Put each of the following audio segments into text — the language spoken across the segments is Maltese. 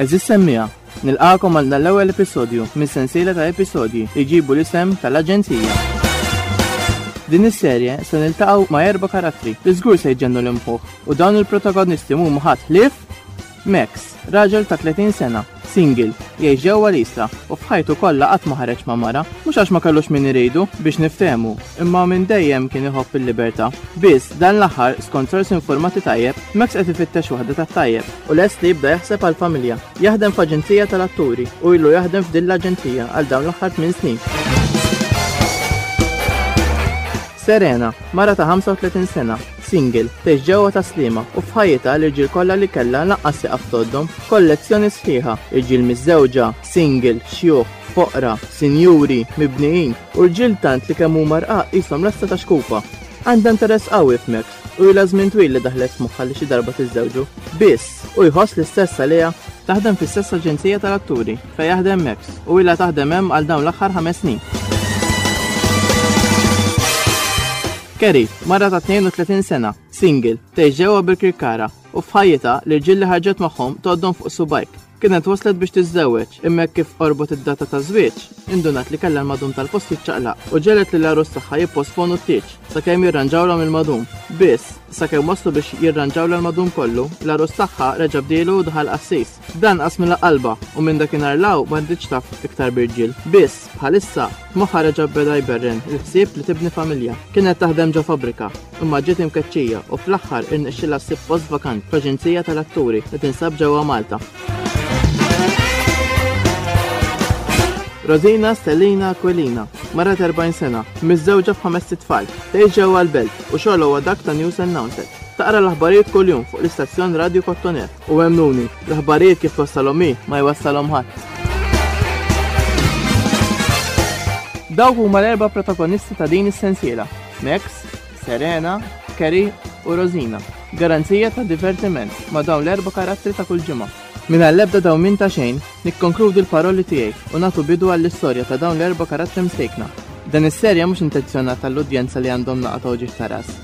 Eżis semmija, nilqakom għal dan l-ewwel episodju minn sensiela ta' episodji li jġibu l-isem tal-Aġenzija. Din is-serje se niltaqgħu ma' erba' karattri li żgur se jġennu l-imħuħ u dawn il-protagonisti mhuma ħadd ħlief Max, raġel ta' 30 sena, single, jgħix ġewwa l-Isla u f'ħajtu kollha qatt ma ħareġ ma' mara. Mhux għax ma kellux min iridu, biex niftehmu, imma minn dejjem kien iħobb il-libertà. Biss, dan l-aħħar, skont sorsi infurmati tajjeb, Max qed ifittex waħda tat-tajjeb. U lest li jibda jaħseb għall-familja. Jaħdem f'aġenzija tal-atturi u ilu jaħdem f'din l-aġenzija għal dawn l-aħħar tmien snin. Serena, mara ta' 35 sena, Single, tgħix ġewwa ta' Sliema u f'ħajjitha l-irġiel kollha li kellha lanqas tieqaf tgħoddhom. Kollezzjoni sħiħa, irġiel miżżewġa, single, xjuħ, foqra, sinjuri, mibnijin, u rġiel tant li kemm huma rqaq qishom lasta ta' xkupa. Għandha interess qawwi f'Max u ilha żmien twil li daħlet f'moħħha li xi darba tiżżewġu. Biss, hu jħoss li stess għaliha taħdem fl-istess aġenzija tal-atturi. fejn jaħdem Max, u ilha taħdem hemm għal dawn l-aħħar ħames snin. Kerry, mara ta' 32 sena, single, tgħix ġewwa Birkirkara u f'ħajjitha l-irġiel li ħarġet magħhom toddhom fuq subajk. Kienet waslet biex tiżżewweġ, imma kif qorbot id-data ta' żwieġ, indunat li kellha l-madum tal-post jiċċaqlaq u ġelet li l-arus tagħha jipposponu t-tieġ sakemm jirranġawlhom il-madum. Biss, sakemm waslu biex jirranġawla l-madum kollu, l-arus tagħha reġa' bdielu u daħal qassis. Dan qasmilha qalbha u minn dakinhar 'l hawn m'għaddietx taf iktar b'irġiel. Biss, bħalissa, f'moħħha reġa' beda jberren il-ħsieb li tibni familja. Kienet taħdem ġo fabbrika, imma ġiet imkeċċija u fl-aħħar irnexxielha ssib post vakant f'aġenzija tal-atturi li tinsab ġewwa Malta. Rosina Stellina Aquilina, mara 40 sena, miżżewġa f'ħames tfal, tgħix ġewwa l-belt u xogħol huwa dak ta' news announcer. Taqra l-aħbarijiet kuljum fuq l-istazzjon Radju Kottonet. U emmnuni, l-aħbarijiet kif twassalhom hi ma jwassalhom ħadd. Dawk huma l-erba' protagonisti ta' din is-sensiela, Max, Serena, Kerry u Rosina. Garanzija ta' divertiment ma' dawn l-erba' karattri ta' kull ġimgħa. Minn għall-ebda daw minn ta' xejn, nikkonkludi l-paroli tiegħi u nagħtu bidu għall-istorja ta' dawn l-erba' karattri msejkna. Dan is-serja mhux intenzjonat għall-udjenza li għandhom naqa' ta' uġigħ ta' ras.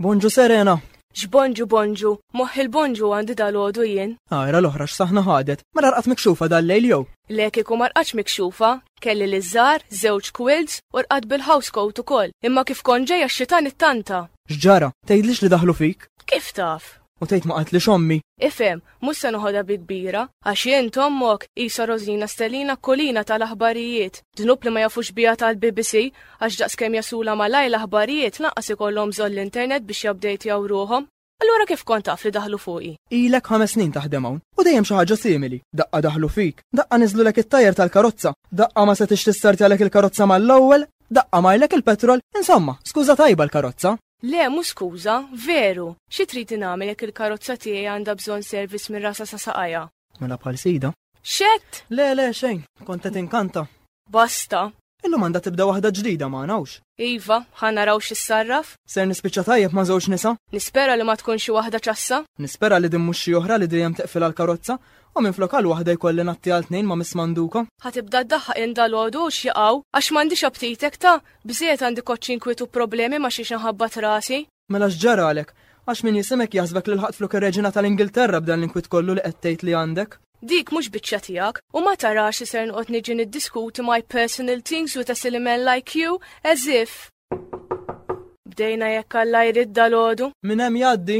Bonġu Serena. X'bonġu bonġu, moħħ il-bonġu għandi dal-għodu jien. Għajra l-oħra x'saħna ħadet, ma narqat mikxufa dal-lejl jew. Le kieku marqax mikxufa, kelli l żar żewġ quilts u rqad bil-house coat ukoll, imma kif kon ġejja xitan it-tanta. X'ġara? Tgħidlix li daħlu fik? Kif taf? U tgħid ma qatlix ommi. Ifhem, mhux se noħodha bi kbira, għax jien tommok isa Rożina Stellina kolina tal-aħbarijiet. Dnub li ma jafux biha tal-BBC għax daqskemm jasula malaj l-aħbarijiet lanqas ikollhom bżonn l-internet biex jabdejtjaw ruħhom. Allura kif kont taf li daħlu fuqi? Ilek ħames snin taħdem hawn u dejjem xi ħaġa simili. Daqqa daħlu fik, daqqa niżlulek it-tajer tal-karozza, daqqa ma setix tistartjalek il-karozza mal-ewwel, Daqqa marlek il-petrol, insomma, skuża tajba l-karozza. Le, mhux skuża, veru, xi trid ingħamel jekk il-karozza tiegħi għandha bżonn service minn rasha sa saqajha? Mela bħal sida. X'għedt? Le, le, xejn, kont qed inkanta. Basta. Illum għandha tibda waħda ġdida ma nawx. Iva, ħa naraw x'issarraf. Ser nispiċċa tajjeb ma' żewġ nisa? Nispera li ma tkun xi waħda ċassa. Nispera li din mhux xi oħra li dejjem teqfilha l-karozza, U minflok għal waħda jkolli ngħatti għal tnejn ma' Miss Manduka? Ħa tibda ddaħħaq in dalgħodu u x'jaqgħu? Għax m'għandix aptit hekk ta'! Bżejjed għandi koċċ inkwiet u problemi ma' xiex inħabbat rasi. Mela x'ġaralek? Għax min jisimek jaħsbek li lħaqt flok ir-Reġina tal-Ingilterra b'dan l-inkwiet kollu li qed tgħid li għandek? Dik mhux biċċa tiegħek u ma tarax li ser noqgħod niġi niddiskuti my personal things with a silly man like you as if Bdejna jekk Alla jrid dalgħodu. Min hemm jgħaddi?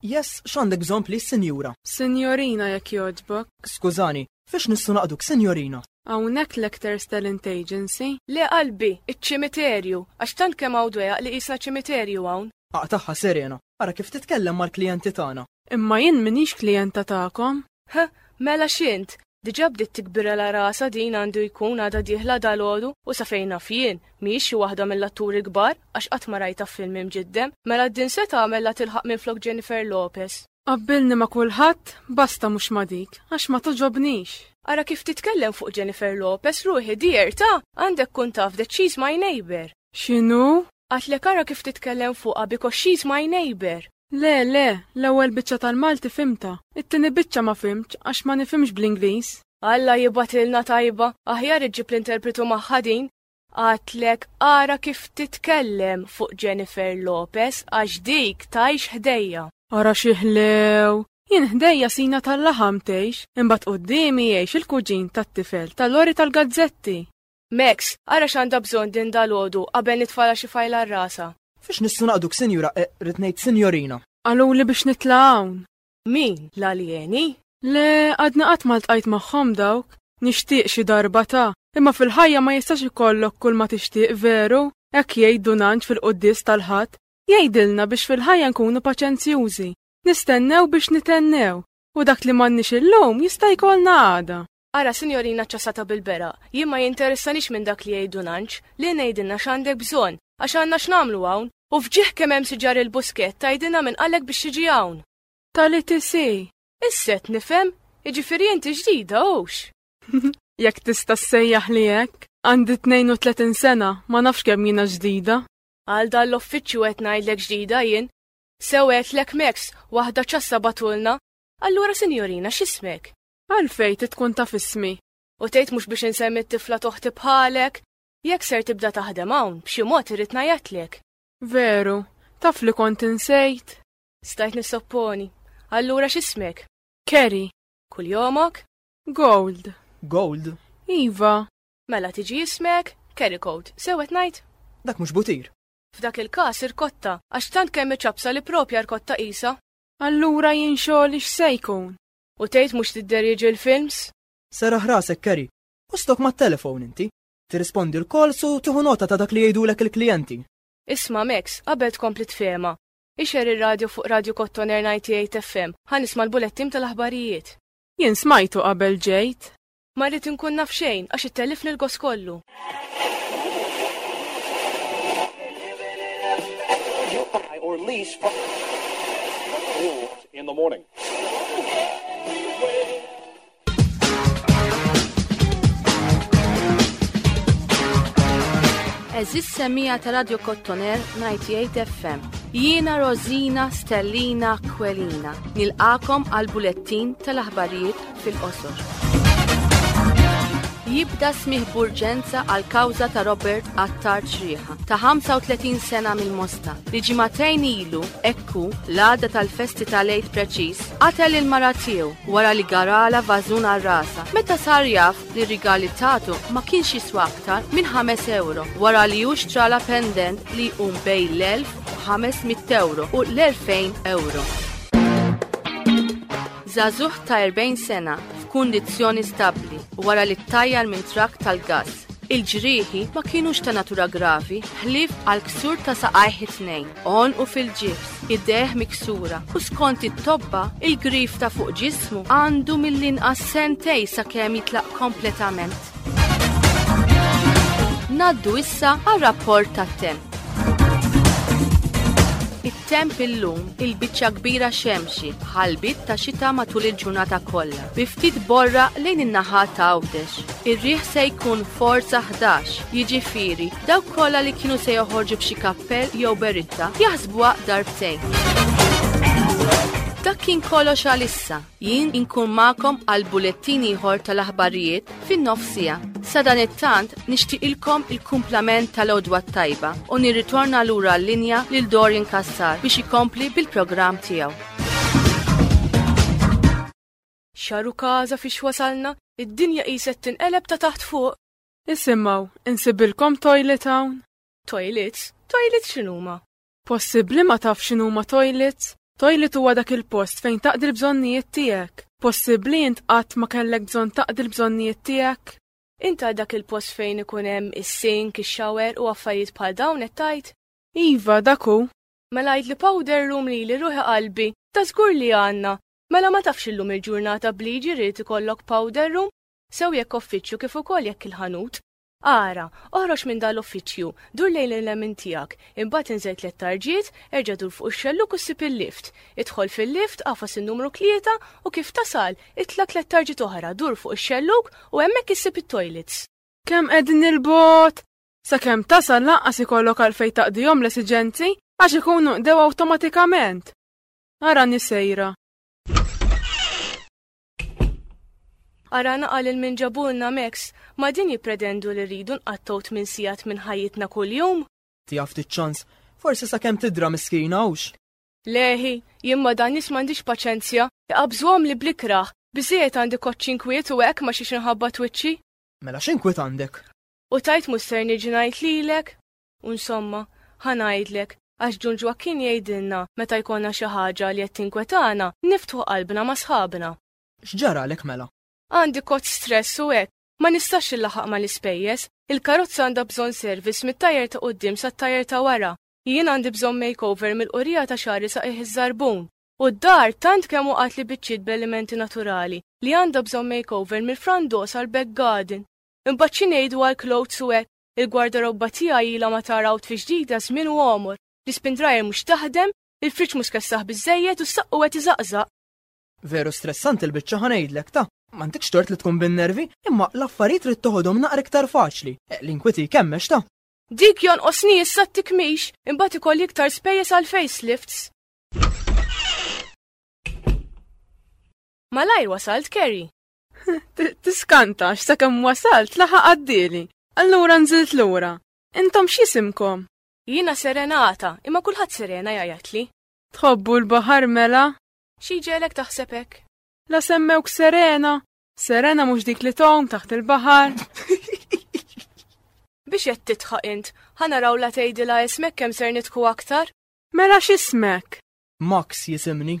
Yes, x'għandek bżonn please, sinjura? Sinjorina jekk jogħġbok. Skużani, fiex nistgħu naqduk, sinjorina? Hawnhekk l-Actors Talent Agency? Le qalbi, iċ-ċimiterju, għax tant kemm hawn dwejaq li qisna ċimiterju hawn. Aqtaħħa Serena, ara kif titkellem mal-klijenti tagħna. Imma jien m'iniex klijenta tagħkom. Ħa, mela x'int? Diġà bdiet tikbirela rasha din għandu jkun għadha dieħla dalgħodu u sa fejn naf jien, mhijiex xi waħda mill-atturi l-kbar għax qatt ma rajtha f'film imġiddem. Mela d-din se tagħmel la tilħaq minflok Jennifer Lopez. Qabbilni ma' kulħadd, basta mhux ma' dik, għax ma togħġobnix. Ara kif titkellem fuq Jennifer Lopez ruħi dear ta! Għandek tkun taf that she's my neighbour. X'inhu? Għadtlek ara kif titkellem fuqha because she's my neighbour. Le, le, l-ewwel biċċa tal-Malti fhimtha, it-tieni biċċa ma fhimtx għax ma nifhimx bl-Ingliż. Alla jibgħatilna tajba, aħjar iġġib l-interpritu magħha din. Għadtlek ara kif titkellem fuq Jennifer Lopez għax dik tajx ħdejja. Ara xi ħlew, Jien ħdejja sina tal-laħam tgħix, imbagħad quddiemi jgħix il-kuġin tat-tifel tal-lori tal-gazzetti. Max, ara x'għandha bżonn din dalgħodu qabel nitfalha xi fajl għal rasha. Fiex nistgħu naqduk sinjura, eh, rrid ngħid sinjorina. Qaluli biex nitla' hawn. Min, l-aljeni? Le, għadni qatt ma ltqajt magħhom dawk. Nixtieq xi darba ta', imma fil-ħajja ma jistax ikollok kull ma tixtieq veru, hekk jgħid Dunanġ fil-quddies tal-Ħadd. Jgħidilna biex fil-ħajja nkunu paċenzjużi, nistennew biex nitennew, u dak li m'għandniex illum jista' jkollna għada. Ara Sinjorina ċċasata bil-beraq, jien ma jinteressanix minn dak li jgħidu Nanċ, lin għidilna x'għandek bżonn, għax għandna x'nagħmlu hawn, u f'ġieħ kemm hemm siġar il-buskett tgħidilna min qalek biex tiġi hawn. Talit isi. Issa qed nifhem, jiġifieri inti ġdida hux? Jekk tista' ssejjaħli hekk, għandi 32 sena, ma nafx kemm jiena ġdida. Għal dan l-offiċċju qed ngħidlek ġdida jien. Sew għedlek Max, waħda ċassa batulna. Allura sinjorina x'ismek? Għalfejn trid tkun taf ismi? U tgħid mhux biex insemmi t-tifla t'oħti bħalek? Jekk ser tibda taħdem hawn, b'xi mod irrid ngħajjatlek. Veru, taf li kont insejt? Stajt nissopponi. Allura x'ismek? Kerry. Kull jomok? Gold. Gold? Iva. Mela tiġi ismek? Kerry Coat. Sewet ngħid? Dak mhux butir. F'dak il-każ irkotta, għax tant kemm iċabsa li propja rkotta qisha. Allura jien xogħol x'se jkun? U tgħid mhux tidderieġi l-films? Seraħ rasek Kerry. U stok mat-telefon inti. Tirrispondi l-calls u tieħu nota ta' dak li jgħidulek il-klijenti. Isma' Max, qabel tkompli tfehma. Ixer ir-radju fuq Radju Kottoner 98 FM, ħa nisma' l-bulettim tal-aħbarijiet. Jien smajtu qabel ġejt. Ma rrid inkun naf xejn għax ittellifni l-gost kollu. or lease from in the morning. Eżis semija ta' Radio Kottoner 98 FM. Jiena Rosina Stellina Kwelina. Nilqakom għal bulettin tal-aħbarijiet fil-qosor. Jibda smih b'urġenza għal kawża ta' Robert Attar Ċrieħa ta' 35 sena mill-Mosta li ġimatejn ilu ekku l-għada tal-festi tal-għid preċiż qatel il-mara tiegħu wara li garala vażun għal rasa meta sar jaf li r-rigali tagħtu ma kienx jiswa aktar minn 5 euro wara li hu xtrala pendent li jqum bejn l-1500 euro u l-2000 euro. Żagħżugħ ta' 40 sena f'kundizzjoni stabbli wara li ttajjar minn trakk tal-gass. Il-ġrieħi ma kienux ta' natura gravi, ħlief għal ksur ta' saqajh it-tnejn, u fil-ġifs, ideħ miksura u skont it-tobba il-grif ta' fuq ġismu għandu mill-inqas sentej sakemm jitlaq kompletament. Naddu issa għal rapport tat-temp. Temp illum, il-biċċa kbira xemxi ħalbiet ta' xita matul il-ġurnata kollha, bi ftit borraq lejn in-naħat ta' Għawdex. Ir-riħ se jkun forza ħdax, jiġifieri, dawk kollha li kienu se joħorġu b'xi kappell jew beritta, jaħsbuha darbtejn. Dak kien kollox għalissa. Jien inkun magħkom għal bulettin ieħor tal-aħbarijiet fin-nofsija. Sadanittant nixtieqilkom il-kumplament tal-għodwa t-tajba u nirritorna lura l-linja lil Dorian Cassar biex ikompli bil-programm tiegħu. Xaru kaza fiex wasalna, id-dinja qiset tinqeleb ta' taħt fuq. Isimgħu, insibilkom toilet hawn? Toilets? Toilets x'inhuma? Possibbli ma tafx x'inhuma toilets? Toilet huwa dak il-post fejn taqdi l-bżonnijiet tiegħek. Possibbli int qatt ma kellek bżonn taqdi l-bżonnijiet tiegħek? Int għal dak il-post fejn ikun hemm is-sink, ix-shower u affarijiet bħal dawn qed tgħid? Iva, dak hu. Mela għid li powder room lili ruħi qalbi, ta' żgur li għandna. Mela ma tafx illum il-ġurnata b'liġi rrid ikollok powder room, sew jekk uffiċċju kif ukoll jekk il-ħanut. Ara, oħroġ minn dan l-uffiċċju, dur lejn il-lemin tiegħek, imbagħad inżel tliet tarġiet, erġa' dur fuq ix-xellug u ssib il-lift. Idħol fil-lift, agħfas in-numru tlieta u kif tasal, itla' tliet tarġiet oħra, dur fuq ix-xellug u hemmhekk issib it-toilets. Kemm qegħdin 'il bogħod! Sakemm tasal lanqas ikollok għalfejn taqdihom l-esiġenzi għax ikunu qdew awtomatikament. Ara nisejra. Ara naqa' lil min ġabulna Max, ma' din jippretendu li rridu nqattgħu tmien sigħat minn ħajjitna kuljum? Tiha ftit ċans, forsi sakemm tidra miskina, hux? Le hi, jien ma' dan nies m'għandix paċenzja, iqabżuhom li bl-ikrah, biżżejjed għandi koċċi nkwiet u hekk ma xiex inħabbat wiċċi. Mela x'inkwiet għandek? U tgħid mhux ser niġi ngħid lilek? U nsomma, ħa ngħidlek, għax Dun Ġwakkin jgħidilna meta jkollna xi ħaġa li qed tinkwetana, niftħu qalbna ma' sħabna. X'ġaralek mela? Għandi kott stress u hekk, ma nistax inlaħaq mal-ispejjeż, il-karozza għandha bżonn service mit-tajer ta' quddiem sat-tajer ta' wara, jien għandi bżonn makeover mill-qurija ta' xagħri sa qiegħ iż-żarbun, u d-dar tant kemm waqgħatli biċċiet bl-elementi naturali li għandha bżonn makeover mill-front door sal-back garden. Imbagħad xi ngħidu għall-clothes u hekk, Il-gwardarobba tiegħi ilha ma tara outfi ġdida żmien u għomor. L-ispindrajer mhux taħdem, il-friġġ mhu skessaħ biżżejjed u s-saqqu qed iżaqżaq. Veru stressanti l-biċċa ħa ngħidlek, ta! M'għandekx tort li tkun bin-nervi, imma l-affarijiet ridt toħodhom naqra iktar faċli. L-inkwiti jkemmex, ta! Dik jonqosni issa t-tikmix, imbagħad ikolli iktar spejjeż għal facelifts. Malajr wasalt Kerry. Tiskanta, x'sakemm wasalt laħaq għaddieli. Allura nżilt lura. Intom x'isimkom? Jiena Serenata, imma kulħadd Serena jgħajatli. Tħobbu l-baħar mela? Xi ġelek taħsebek? La semmewk Serena, Serena mhux dik li tom taħt il-baħar. Biex qed titħaq int, ħanaraw la tgħidilha ismek kemm ser nitku aktar? Mela x'ismek? Max jisimni.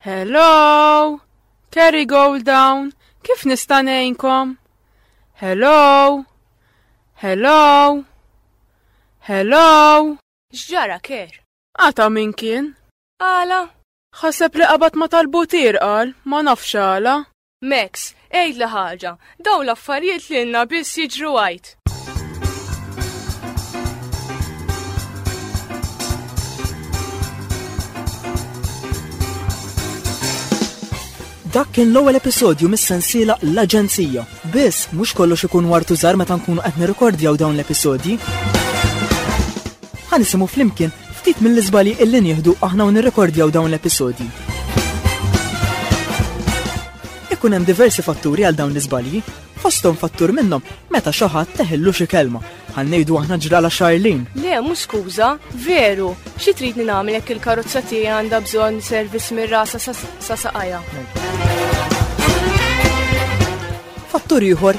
Hello! Kerry Gold down, kif nista' ngħinkom? Hello! Hello! Hello! X'ġara ker? Għata min kien? Għala? Ħaseb li qabad ma talbu tirqal, ma nafx għala. Max, għidli ħaġa, daw l-affarijiet li jenna biss jiġru għajt. Dak kien l-ewwel episodju mis-sensiela L-Aġenzija. Biss, mhux kollox ikun wartu żar meta nkunu qed nirrekordjaw dawn l-episodji. Ħa nisimgħu flimkien ftit mill-iżbalji illi nieħdu aħna u nirrekordjaw dawn l-episodji. Ikun hemm diversi fatturi għal dawn l-iżbalji, fosthom fattur minnhom meta xi ħadd teħillu xi kelma. Ħan ngħidu aħna ġrala xarlin. Le, mhux skuża, veru, xi trid nagħmel jekk il-karozza tiegħi għandha bżonn servizz mir-rasa sa saqajja. Fattur ieħor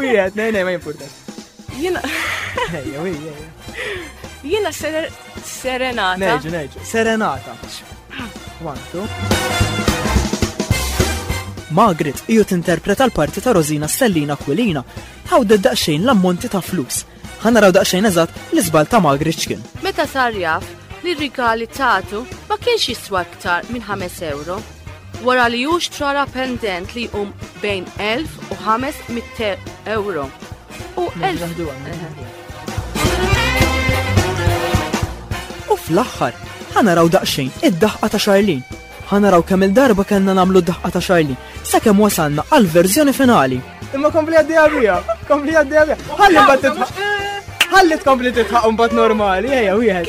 Wieħed, nej, nej, ma jimpurtax. Jina. Jina serenata. Neġu, neġu. Serenata. Wantu. Margaret ju tinterpreta l-parti ta' Rosina Sellina Aquilina. Ħawdet daqxejn l-ammonti ta' flus. Ħa naraw daqsxejn eżatt l-iżball ta' Margaret x'kien. Meta sar jaf li r-rigali tagħtu ma kienx jiswa iktar minn 5 euro. Wara li hu xtrara pendent li jqum bejn 1000 u 500 euro. U 1000 fl-aħħar ħana raw daqsxejn id-daħqa ta' Charlene Ħa naraw kemm-il darba kellna nagħmlu d-daħqa ta' Charlie, sakemm wasalna għall-verżjoni finali. Imma kompli għaddejja bija, kompli għaddejja bija. Ħalli mbagħad titħaq. Ħalli tkompli titħaq mbagħad normali, ejja wieħed.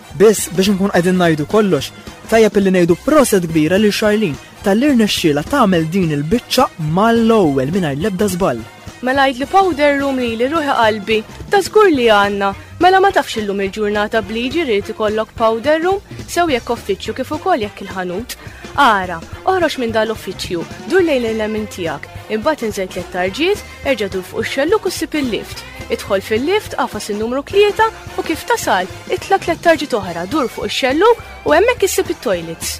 Biss biex inkun qegħdin ngħidu kollox, tajjeb illi ngħidu proset kbira lil Charlene talli rnexxielha tagħmel din il-biċċa mal-ewwel mingħajr l-ebda żball. Mela għidli powder room lili ruħi qalbi, ta' żgur li għandna. Mela ma tafx illum il-ġurnata bliġi rrid ikollok powder room, sew jekk uffiċċju kif ukoll jekk il-ħanut. Ara, oħroġ minn dal-uffiċċju, dur lejn il-lemin tiegħek, imbagħad inżel tliet tarġiet, Erġa' dur fuq ix-xellug u ssib il-lift. Idħol fil-lift, agħfas in-numru tlieta u kif tasal, itla' tlett tarġiet oħra, dur fuq ix-xellug u hemmhekk issib it-toilets.